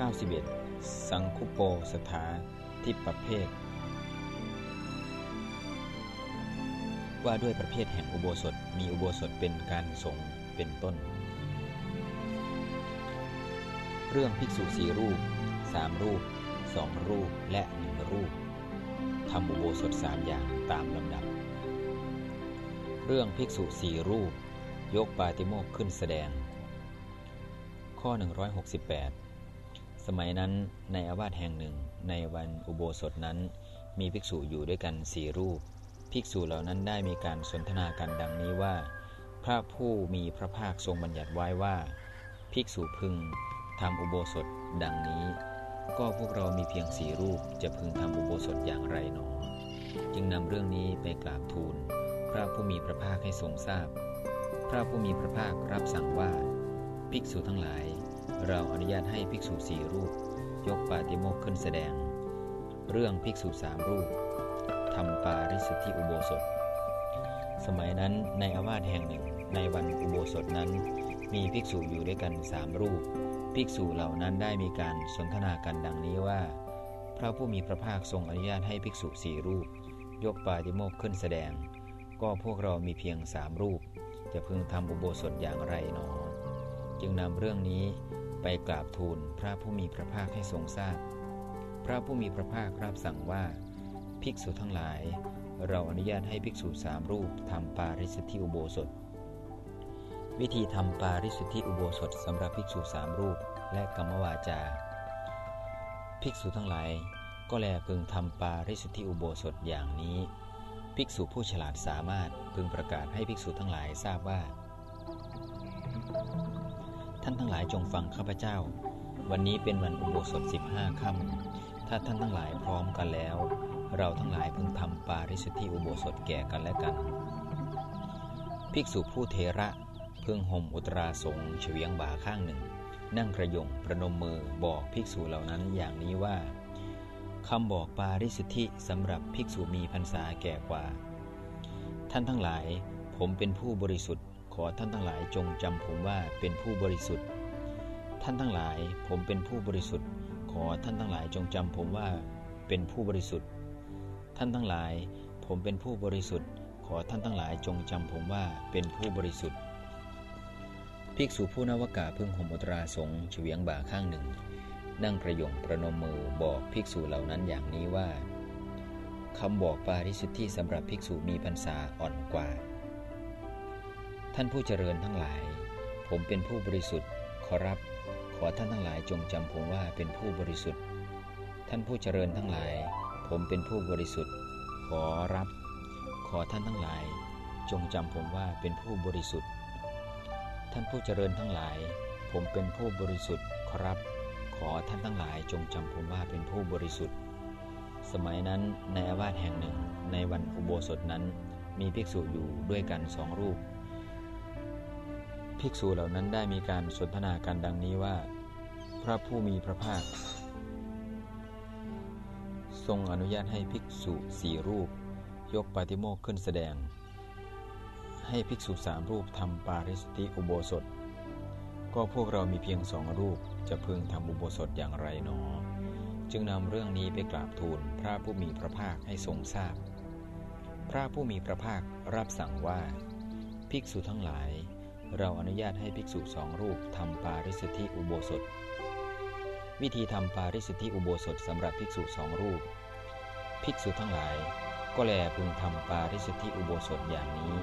91 สังคุโปสถาทิประเภท ว่าด้วยประเภทแห่งอุโบสถมีอุโบสถเป็นการสงเป็นต้น เรื่องภิกษุสี่รูปสามรูปสองรูปและหนึ่งรูปทำอุโบสถสามอย่างตามลำดับ เรื่องภิกษุสี่รูป ยกปาติโมกขึ้นแสดง ข้อ 168 สมัยนั้นในอาวาสแห่งหนึ่งในวันอุโบสถนั้น มีภิกษุอยู่ด้วยกันสี่รูป ภิกษุเหล่านั้นได้มีการสนทนากันดังนี้ว่า พระผู้มีพระภาคทรงบัญญัติไว้ว่า ภิกษุพึงทำอุโบสถดังนี้ ก็พวกเรามีเพียงสี่รูปจะพึงทำอุโบสถอย่างไรหนอ จึงนำเรื่องนี้ไปกราบทูล พระผู้มีพระภาคให้ทรงทราบพพระผู้มีพระภาครับสั่งว่า ภิกษุทั้งหลาย เราอนุญาตให้ภิกษุสี่รูป ยกปาติโมกข์ขึ้นแสดง เรื่องภิกษุสามรูปทำปาริสุทธิอุโบสถ สมัยนั้นในอาวาสแห่งหนึ่งในวันอุโบสถนั้น มีภิกษุอยู่ด้วยกันสามรูป ภิกษุเหล่านั้นได้มีการสนทนากันดังนี้ว่า พระผู้มีพระภาคทรงอนุญาตให้ภิกษุสี่รูป ยกปาติโมกข์ขึ้นแสดง ก็พวกเรามีเพียงสามรูป จะพึงทำอุโบสถอย่างไรหนอ จึงนำเรื่องนี้ ไปกราบทูลพระผู้มีพระภาคให้ทรงทราบพพระผู้มีพระภาครับสั่งว่า ภิกษุทั้งหลาย เราอนุญาตให้ภิกษุสามรูปทำปาริสุทธิอุโบสถ วิธีทำปาริสุทธิอุโบสถสำหรับภิกษุสามรูปและกรรมวาจา ภิกษุทั้งหลาย ก็แลพึงทำปาริสุทธิอุโบสถอย่างนี้ ภิกษุผู้ฉลาดสามารถพึงประกาศให้ภิกษุทั้งหลายทราบว่า ท่านทั้งหลายจงฟังข้าพเจ้า วันนี้เป็นวันอุโบสถ15ค่ำถ้าท่านทั้งหลายพร้อมกันแล้ว เราทั้งหลายพึงทำปาริสุทธิอุโบสถแก่กันและกัน ภิกษุผู้เทระพึงห่มอุตราสงเฉียงบ่าข้างหนึ่ง นั่งกระยงประนมมือบอกภิกษุเหล่านั้นอย่างนี้ว่าคำบอกปาริสุทธิสำหรับภิกษุมีพรรษาแก่กว่า ท่านทั้งหลายผมเป็นผู้บริสุทธิ์ ขอท่านทั้งหลายจงจำผมว่าเป็นผู้บริสุทธิ์ ท่านทั้งหลายผมเป็นผู้บริสุทธิ์ ขอท่านทั้งหลายจงจำผมว่าเป็นผู้บริสุทธิ์ ท่านทั้งหลายผมเป็นผู้บริสุทธิ์ ขอท่านทั้งหลายจงจำผมว่าเป็นผู้บริสุทธิ์ ภิกษุผู้นวกาพึ่งหมอุตราสงเฉียงบ่าข้างหนึ่ง นั่งประยงประนมมือบอกภิกษุเหล่านั้นอย่างนี้ว่าคำบอกปาริสุทธิสำหรับภิกษุมีพรรษาอ่อนกว่า ท่านผู้เจริญทั้งหลาย ผมเป็นผู้บริสุทธิ์ ขอรับ ขอท่านทั้งหลายจงจำผมว่าเป็นผู้บริสุทธิ์ ท่านผู้เจริญทั้งหลาย ผมเป็นผู้บริสุทธิ์ ขอรับ ขอท่านทั้งหลาย จงจำผมว่าเป็นผู้บริสุทธิ์ ท่านผู้เจริญทั้งหลาย ผมเป็นผู้บริสุทธิ์ ขอรับ ขอท่านทั้งหลายจงจำผมว่าเป็นผู้บริสุทธิ์ สมัยนั้นในอาวาสแห่งหนึ่งในวันอุโบสถนั้น มีภิกษุอยู่ด้วยกันสองรูป ภิกษุเหล่านั้นได้มีการสนทนากันดังนี้ว่า พระผู้มีพระภาค ทรงอนุญาตให้ภิกษุสี่รูป ยกปาติโมกข์ขึ้นแสดง ให้ภิกษุสามรูปทำปาริสติอุโบสถ ก็พวกเรามีเพียงสองรูปจะพึงทำอุโบสถอย่างไรหนอ จึงนำเรื่องนี้ไปกราบทูลพระผู้มีพระภาคให้ทรงทราบพพระผู้มีพระภาครับสั่งว่า ภิกษุทั้งหลาย เราอนุญาตให้ภิกษุสองรูปทำปาริสุทธิอุโบสถ วิธีทำปาริสุทธิอุโบสถสำหรับภิกษุสองรูป ภิกษุทั้งหลาย ก็แลพึงทำปาริสุทธิอุโบสถอย่างนี้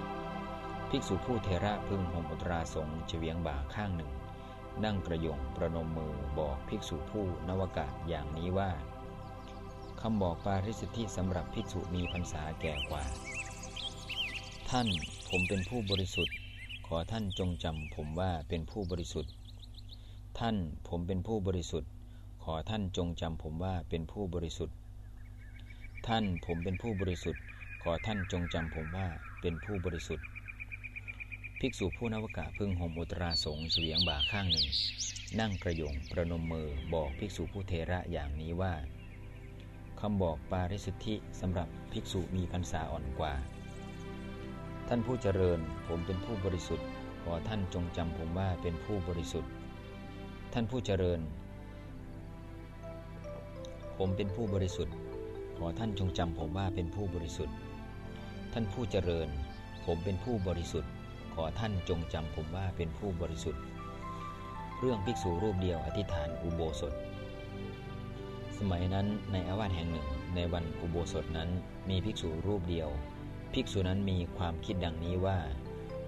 ภิกษุผู้เทระพึงห่มอุตราสงเฉียงบ่าข้างหนึ่ง นั่งกระยงประนมมือบอกภิกษุผู้นวกาศอย่างนี้ว่าคำบอกปาริสุทธิสำหรับภิกษุมีพรรษาแก่กว่า ท่านผมเป็นผู้บริสุทธิ์ ขอท่านจงจำผมว่าเป็นผู้บริสุทธิ์ ท่านผมเป็นผู้บริสุทธิ์ ขอท่านจงจำผมว่าเป็นผู้บริสุทธิ์ ท่านผมเป็นผู้บริสุทธิ์ ขอท่านจงจำผมว่าเป็นผู้บริสุทธิ์ ภิกษุผู้นวกะพึ่งห่มอุตราสงเฉียงบ่าข้างหนึ่ง นั่งกระยงประนมมือบอกภิกษุผู้เทระอย่างนี้ว่าคำบอกปาริสุทธิสำหรับภิกษุมีพรรษาอ่อนกว่า ท่านผู้เจริญ ผมเป็นผู้บริสุทธิ์ ขอท่านจงจำผมว่าเป็นผู้บริสุทธิ์ ท่านผู้เจริญ ผมเป็นผู้บริสุทธิ์ ขอท่านจงจำผมว่าเป็นผู้บริสุทธิ์ ท่านผู้เจริญ ผมเป็นผู้บริสุทธิ์ ขอท่านจงจำผมว่าเป็นผู้บริสุทธิ์ เรื่องภิกษุรูปเดียวอธิษฐานอุโบสถ สมัยนั้นในอาวาสแห่งหนึ่งในวันอุโบสถนั้นมีภิกษุรูปเดียว ภิกษุนั้นมีความคิดดังนี้ว่า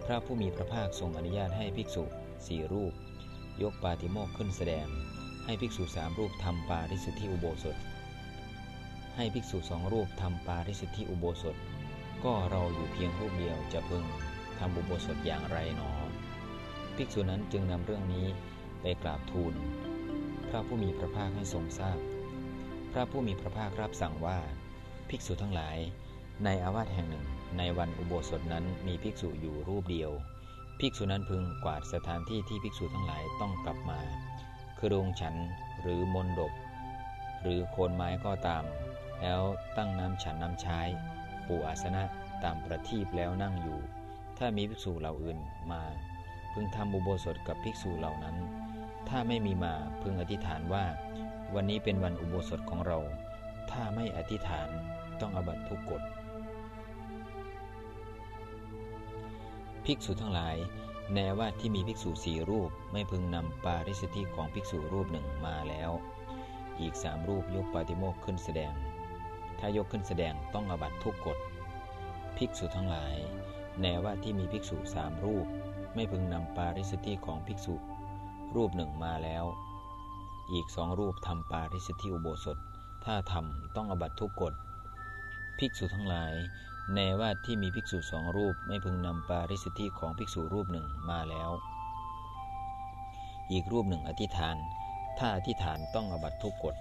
พระผู้มีพระภาคทรงอนุญาตให้ภิกษุสี่รูป ยกปาติโมกข์ขึ้นแสดง ให้ภิกษุสามรูปทำปาริสุทธิอุโบสถ ให้ภิกษุสองรูปทำปาริสุทธิอุโบสถ ก็เราอยู่เพียงรูปเดียวจะพึงทำอุโบสถอย่างไรหนอ ภิกษุนั้นจึงนำเรื่องนี้ไปกราบทูล พระผู้มีพระภาคให้ทรงทราบพระผู้มีพระภาครับสั่งว่า ภิกษุทั้งหลาย ในอาวาสแห่งหนึ่ง ในวันอุโบสถนั้นมีภิกษุอยู่รูปเดียว ภิกษุนั้นพึงกวาดสถานที่ที่ภิกษุทั้งหลายต้องกลับมา คือโรงฉันหรือมนดบ หรือโคนไม้ก็ตาม แล้วตั้งน้ำฉันน้ำใช้ปูอาสนะตามประทีปแล้วนั่งอยู่ ถ้ามีภิกษุเหล่าอื่นมา พึงทำอุโบสถกับภิกษุเหล่านั้น ถ้าไม่มีมาพึงอธิษฐานว่า วันนี้เป็นวันอุโบสถของเรา ถ้าไม่อธิษฐานต้องอบัตทุกกฎ ภิกษุทั้งหลาย แนว่าที่มีภิกษุสี่รูปไม่พึงนำปาริสธิของภิกษุรูปหนึ่งมาแล้ว อีกสามรูปยกปาติโมกข์ขึ้นแสดง ถ้ายกขึ้นแสดงต้องอบัตทุกกฎ ภิกษุทั้งหลาย แนว่าที่มีภิกษุสามรูป ไม่พึงนำปาริสธิของภิกษุ รูปหนึ่งมาแล้ว อีกสองรูปทำปาริสธิอุโบสถ ถ้าทำต้องอบัตทุกกฎ ภิกษุทั้งหลายแนว่าที่มีภิกษุสองรูปไม่พึงนำปาริสุธิของภิกษุรูปหนึ่งมาแล้ว อีกรูปหนึ่งอธิษฐาน ถ้าอธิษฐานต้องอบัตทุกกฎ